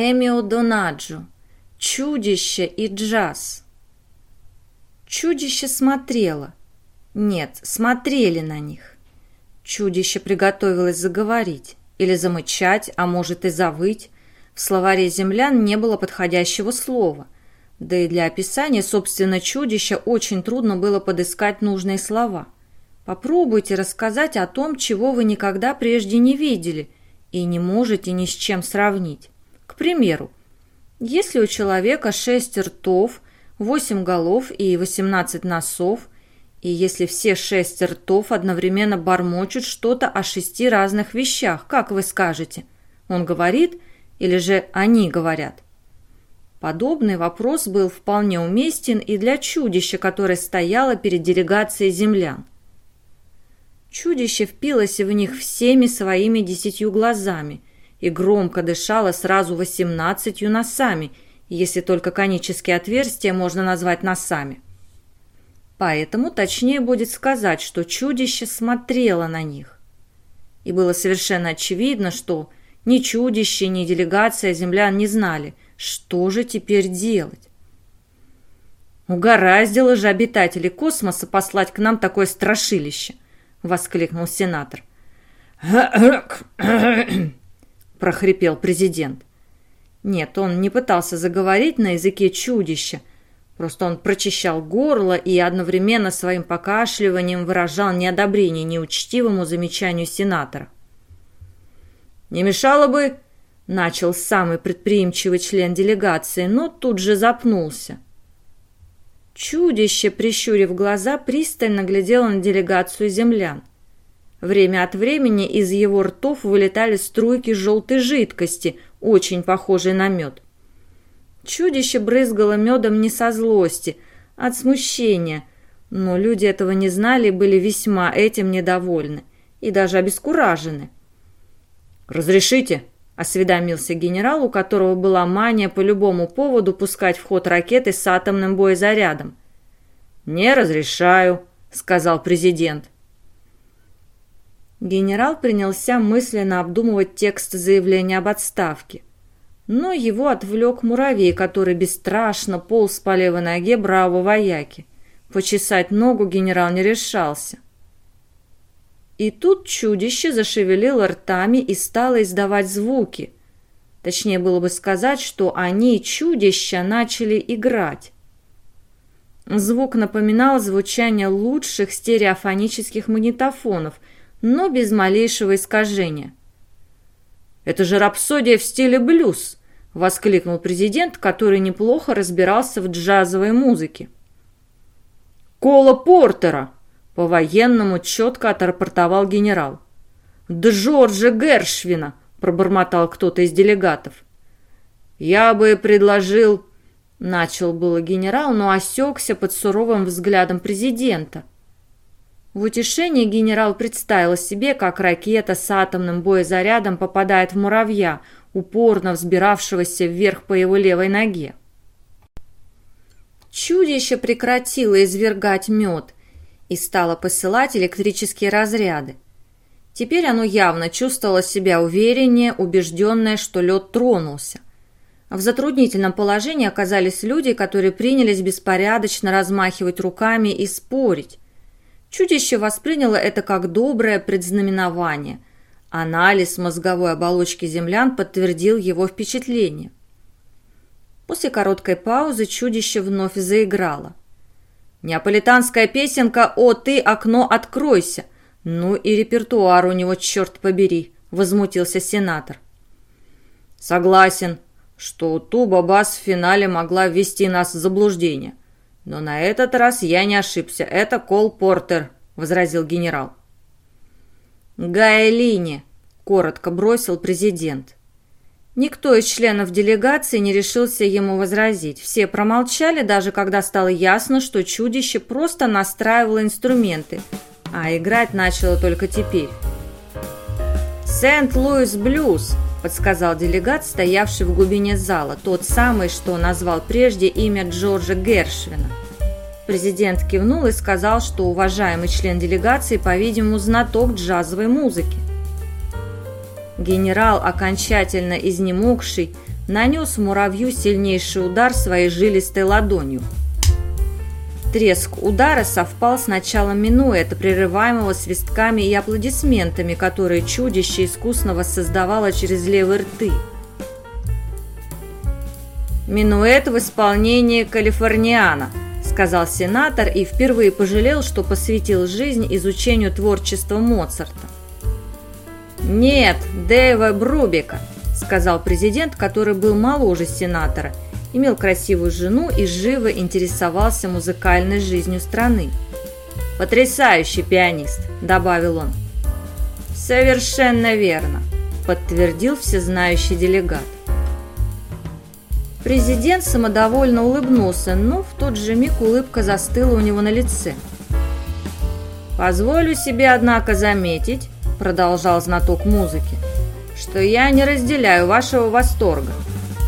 Эмио Донаджо. Чудище и джаз. Чудище смотрело. Нет, смотрели на них. Чудище приготовилось заговорить. Или замычать, а может и завыть. В словаре землян не было подходящего слова. Да и для описания, собственно, чудища очень трудно было подыскать нужные слова. Попробуйте рассказать о том, чего вы никогда прежде не видели и не можете ни с чем сравнить. Примеру, если у человека шесть ртов, восемь голов и восемнадцать носов, и если все шесть ртов одновременно бормочут что-то о шести разных вещах, как вы скажете? Он говорит или же они говорят? Подобный вопрос был вполне уместен и для чудища, которое стояло перед делегацией землян. Чудище впилось в них всеми своими десятью глазами и громко дышало сразу восемнадцатью носами, если только конические отверстия можно назвать носами. Поэтому точнее будет сказать, что чудище смотрело на них. И было совершенно очевидно, что ни чудище, ни делегация землян не знали, что же теперь делать. «Угораздило же обитателей космоса послать к нам такое страшилище!» — воскликнул сенатор. Прохрипел президент. Нет, он не пытался заговорить на языке чудища, просто он прочищал горло и одновременно своим покашливанием выражал неодобрение неучтивому замечанию сенатора. «Не мешало бы...» — начал самый предприимчивый член делегации, но тут же запнулся. Чудище, прищурив глаза, пристально глядело на делегацию землян. Время от времени из его ртов вылетали струйки желтой жидкости, очень похожей на мед. Чудище брызгало медом не со злости, от смущения, но люди этого не знали и были весьма этим недовольны и даже обескуражены. «Разрешите?» – осведомился генерал, у которого была мания по любому поводу пускать в ход ракеты с атомным боезарядом. «Не разрешаю», – сказал президент. Генерал принялся мысленно обдумывать текст заявления об отставке. Но его отвлек муравей, который бесстрашно полз по левой ноге бравого вояки. Почесать ногу генерал не решался. И тут чудище зашевелило ртами и стало издавать звуки. Точнее было бы сказать, что они, чудища, начали играть. Звук напоминал звучание лучших стереофонических магнитофонов – но без малейшего искажения. «Это же рапсодия в стиле блюз!» — воскликнул президент, который неплохо разбирался в джазовой музыке. «Кола Портера!» — по-военному четко отрапортовал генерал. «Джорджа Гершвина!» — пробормотал кто-то из делегатов. «Я бы предложил...» — начал было генерал, но осекся под суровым взглядом президента — в утешении генерал представил себе, как ракета с атомным боезарядом попадает в муравья, упорно взбиравшегося вверх по его левой ноге. Чудище прекратило извергать мед и стало посылать электрические разряды. Теперь оно явно чувствовало себя увереннее, убежденное, что лед тронулся. В затруднительном положении оказались люди, которые принялись беспорядочно размахивать руками и спорить. Чудище восприняло это как доброе предзнаменование. Анализ мозговой оболочки землян подтвердил его впечатление. После короткой паузы чудище вновь заиграло. «Неаполитанская песенка «О, ты, окно, откройся!» Ну и репертуар у него, черт побери!» – возмутился сенатор. «Согласен, что туба-бас в финале могла ввести нас в заблуждение. «Но на этот раз я не ошибся. Это Кол Портер», — возразил генерал. «Гайлини», — коротко бросил президент. Никто из членов делегации не решился ему возразить. Все промолчали, даже когда стало ясно, что чудище просто настраивало инструменты, а играть начало только теперь. «Сент-Луис Блюз», – подсказал делегат, стоявший в глубине зала, тот самый, что назвал прежде имя Джорджа Гершвина. Президент кивнул и сказал, что уважаемый член делегации, по-видимому, знаток джазовой музыки. Генерал, окончательно изнемогший, нанес муравью сильнейший удар своей жилистой ладонью. Треск удара совпал с началом минуэта, прерываемого свистками и аплодисментами, которые чудище искусно воссоздавало через левые рты. «Минуэт в исполнении калифорниана», — сказал сенатор и впервые пожалел, что посвятил жизнь изучению творчества Моцарта. «Нет, Дэйва Брубика», — сказал президент, который был моложе сенатора — имел красивую жену и живо интересовался музыкальной жизнью страны. «Потрясающий пианист», – добавил он. «Совершенно верно», – подтвердил всезнающий делегат. Президент самодовольно улыбнулся, но в тот же миг улыбка застыла у него на лице. «Позволю себе, однако, заметить», – продолжал знаток музыки, – «что я не разделяю вашего восторга.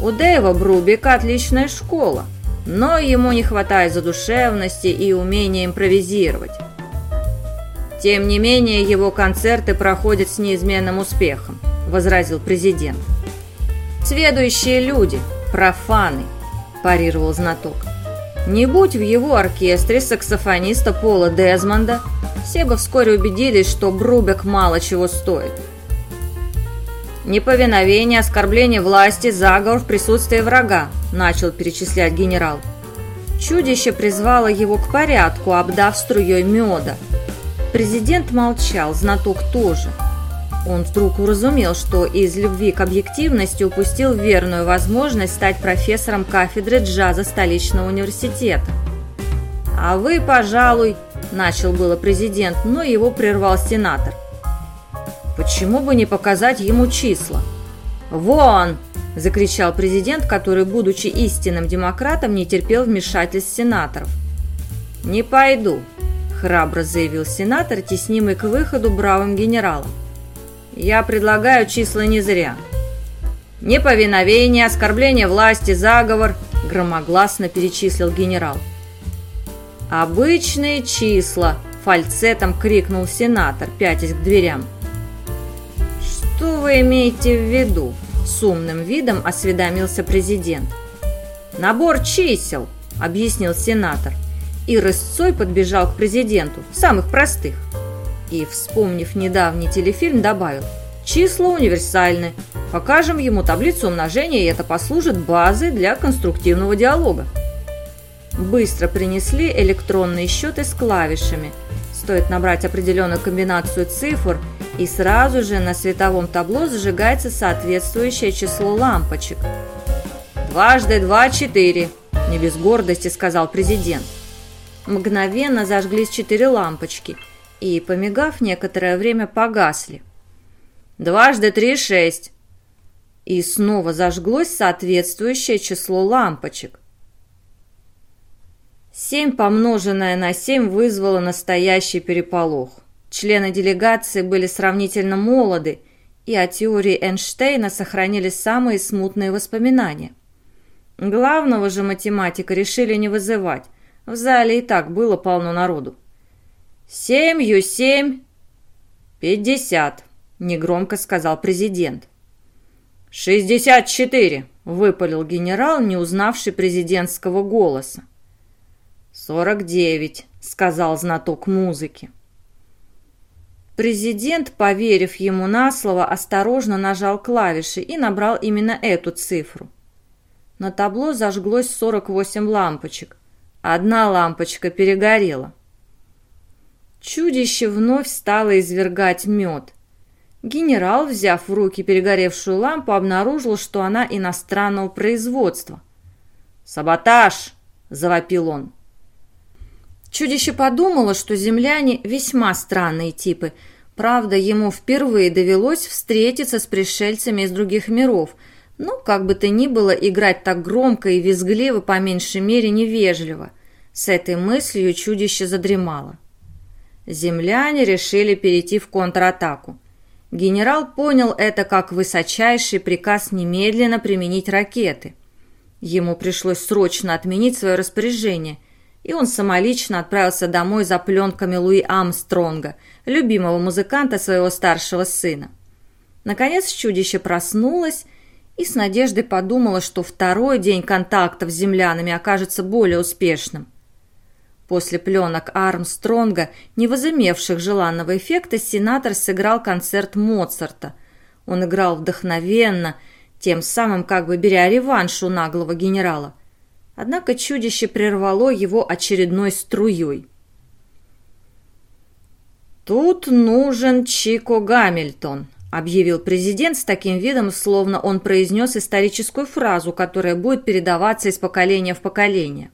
У Дэйва Брубика отличная школа, но ему не хватает задушевности и умения импровизировать. Тем не менее, его концерты проходят с неизменным успехом, возразил президент. Сведущие люди, профаны, парировал знаток. Не будь в его оркестре саксофониста Пола Дезмонда, все бы вскоре убедились, что Брубек мало чего стоит. «Неповиновение, оскорбление власти, заговор в присутствии врага», – начал перечислять генерал. Чудище призвало его к порядку, обдав струей меда. Президент молчал, знаток тоже. Он вдруг уразумел, что из любви к объективности упустил верную возможность стать профессором кафедры джаза столичного университета. «А вы, пожалуй», – начал было президент, но его прервал сенатор – Почему бы не показать ему числа? «Вон!» – закричал президент, который, будучи истинным демократом, не терпел вмешательств сенаторов. «Не пойду», – храбро заявил сенатор, теснимый к выходу бравым генералом. «Я предлагаю числа не зря». «Неповиновение, оскорбление власти, заговор», – громогласно перечислил генерал. «Обычные числа», – фальцетом крикнул сенатор, пятясь к дверям. «Что вы имеете в виду?» – с умным видом осведомился президент. «Набор чисел», – объяснил сенатор. И рысцой подбежал к президенту, самых простых. И, вспомнив недавний телефильм, добавил «Числа универсальны. Покажем ему таблицу умножения, и это послужит базой для конструктивного диалога». Быстро принесли электронные счеты с клавишами. Стоит набрать определенную комбинацию цифр – и сразу же на световом табло зажигается соответствующее число лампочек. «Дважды два – четыре», – не без гордости сказал президент. Мгновенно зажглись четыре лампочки и, помигав, некоторое время погасли. «Дважды три – шесть». И снова зажглось соответствующее число лампочек. Семь помноженное на семь вызвало настоящий переполох. Члены делегации были сравнительно молоды, и о теории Эйнштейна сохранили самые смутные воспоминания. Главного же математика решили не вызывать. В зале и так было полно народу. «Семью семь...» «Пятьдесят», — негромко сказал президент. «Шестьдесят четыре», — выпалил генерал, не узнавший президентского голоса. «Сорок девять», — сказал знаток музыки. Президент, поверив ему на слово, осторожно нажал клавиши и набрал именно эту цифру. На табло зажглось 48 лампочек. Одна лампочка перегорела. Чудище вновь стало извергать мед. Генерал, взяв в руки перегоревшую лампу, обнаружил, что она иностранного производства. «Саботаж!» – завопил он. Чудище подумало, что земляне весьма странные типы. Правда, ему впервые довелось встретиться с пришельцами из других миров. Но, как бы то ни было, играть так громко и визгливо, по меньшей мере, невежливо. С этой мыслью чудище задремало. Земляне решили перейти в контратаку. Генерал понял это как высочайший приказ немедленно применить ракеты. Ему пришлось срочно отменить свое распоряжение – и он самолично отправился домой за пленками Луи Амстронга, любимого музыканта своего старшего сына. Наконец чудище проснулось и с надеждой подумала, что второй день контактов с землянами окажется более успешным. После пленок Армстронга, не возымевших желанного эффекта, сенатор сыграл концерт Моцарта. Он играл вдохновенно, тем самым как бы беря реванш у наглого генерала. Однако чудище прервало его очередной струей. «Тут нужен Чико Гамильтон», — объявил президент с таким видом, словно он произнес историческую фразу, которая будет передаваться из поколения в поколение.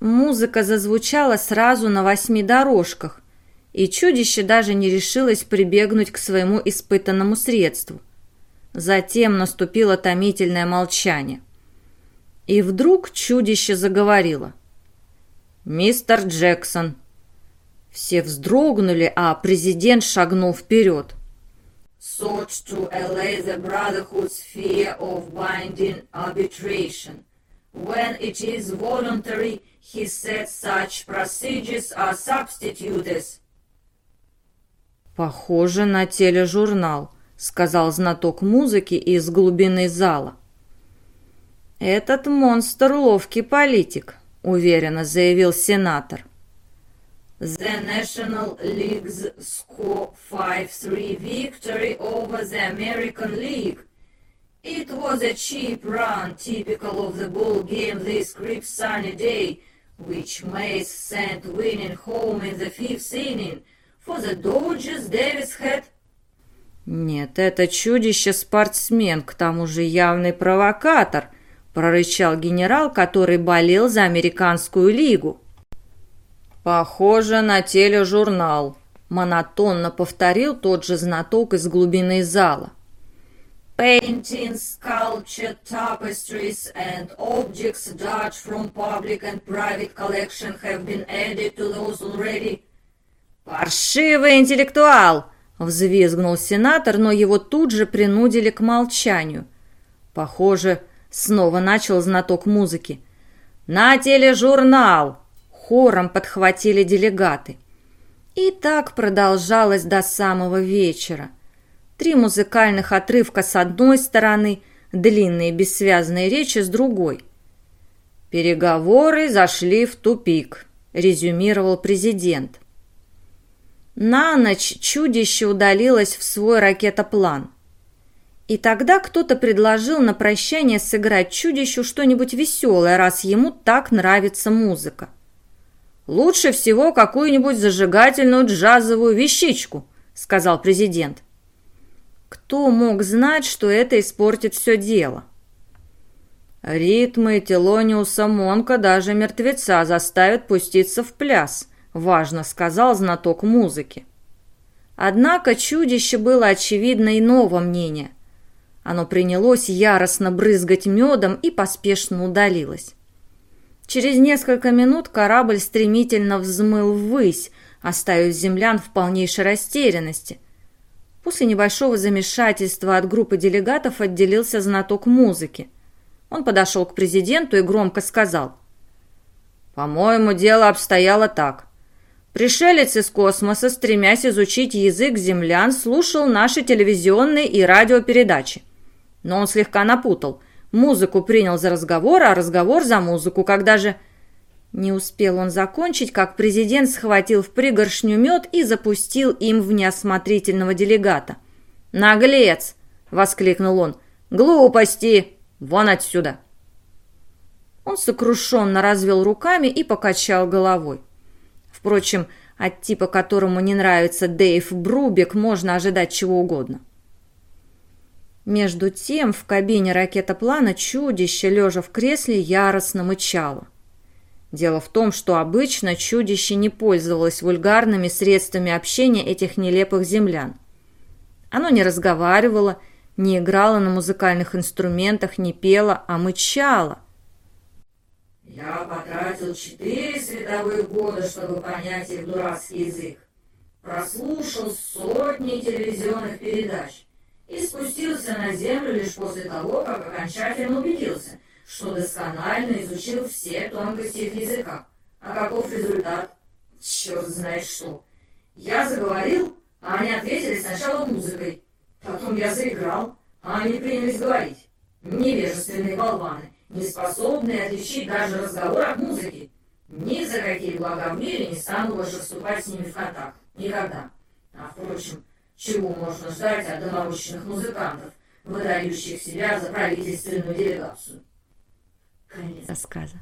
Музыка зазвучала сразу на восьми дорожках, и чудище даже не решилось прибегнуть к своему испытанному средству. Затем наступило томительное молчание. И вдруг чудище заговорило. «Мистер Джексон, все вздрогнули, а президент шагнул вперед. Sought to allay the brotherhood's fear of binding arbitration. When it is voluntary, he said such procedures are substituted. «Похоже на тележурнал», — сказал знаток музыки из глубины зала. «Этот монстр ловкий политик», — уверенно заявил сенатор. The National League's score 5-3 victory over the American League. It was a cheap run, typical of the ball game this crisp sunny day, which Mays sent winning home in the fifth inning. For the Dodgers, Davis had... «Нет, это чудище-спортсмен, к тому же явный провокатор», прорычал генерал, который болел за американскую лигу. «Похоже на тележурнал», — монотонно повторил тот же знаток из глубины зала. Paintings, sculpture, tapestries and objects dug from public and private collection have been added to those already. «Паршивый интеллектуал!» — взвизгнул сенатор, но его тут же принудили к молчанию. Похоже, снова начал знаток музыки. «На тележурнал!» хором подхватили делегаты. И так продолжалось до самого вечера. Три музыкальных отрывка с одной стороны, длинные бессвязные речи с другой. «Переговоры зашли в тупик», — резюмировал президент. На ночь чудище удалилось в свой ракетоплан. И тогда кто-то предложил на прощание сыграть чудищу что-нибудь веселое, раз ему так нравится музыка. «Лучше всего какую-нибудь зажигательную джазовую вещичку», — сказал президент. Кто мог знать, что это испортит все дело? Ритмы Телониуса Монка даже мертвеца заставят пуститься в пляс, важно сказал знаток музыки. Однако чудище было очевидно иного мнения. Оно принялось яростно брызгать медом и поспешно удалилось. Через несколько минут корабль стремительно взмыл ввысь, оставив землян в полнейшей растерянности. После небольшого замешательства от группы делегатов отделился знаток музыки. Он подошел к президенту и громко сказал. «По-моему, дело обстояло так. Пришелец из космоса, стремясь изучить язык землян, слушал наши телевизионные и радиопередачи. Но он слегка напутал – Музыку принял за разговор, а разговор за музыку, когда же... Не успел он закончить, как президент схватил в пригоршню мед и запустил им в неосмотрительного делегата. «Наглец!» — воскликнул он. «Глупости! Вон отсюда!» Он сокрушенно развел руками и покачал головой. Впрочем, от типа, которому не нравится Дэйв Брубик, можно ожидать чего угодно. Между тем в кабине ракетоплана чудище, лежа в кресле, яростно мычало. Дело в том, что обычно чудище не пользовалось вульгарными средствами общения этих нелепых землян. Оно не разговаривало, не играло на музыкальных инструментах, не пело, а мычало. «Я потратил четыре световых года, чтобы понять их дурацкий язык. Прослушал сотни телевизионных передач» и спустился на землю лишь после того, как окончательно убедился, что досконально изучил все тонкости их языка. А каков результат? Черт знает что. Я заговорил, а они ответили сначала музыкой. Потом я заиграл, а они принялись говорить. Невежественные болваны, не способные отличить даже разговор от музыки. Ни за какие блага в мире не стану больше вступать с ними в контакт. Никогда. А впрочем, чего можно ждать от доморощенных музыкантов, выдающих себя за правительственную делегацию. Конец рассказа.